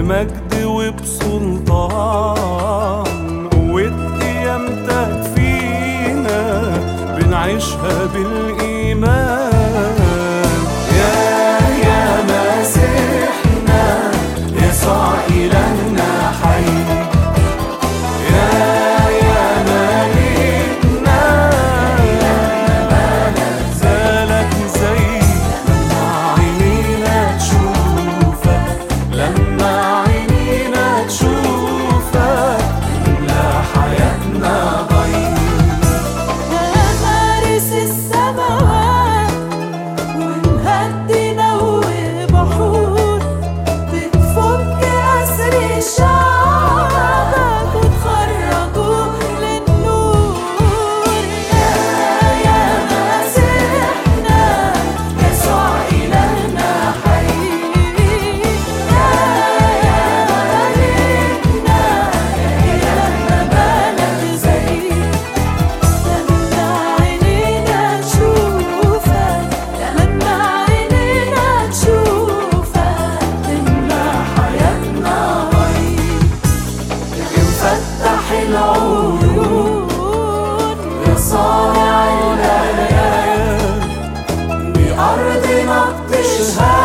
بمجد وبسلطان قوة قيامتك فينا بنعيشها بالإيمان Apfelschale.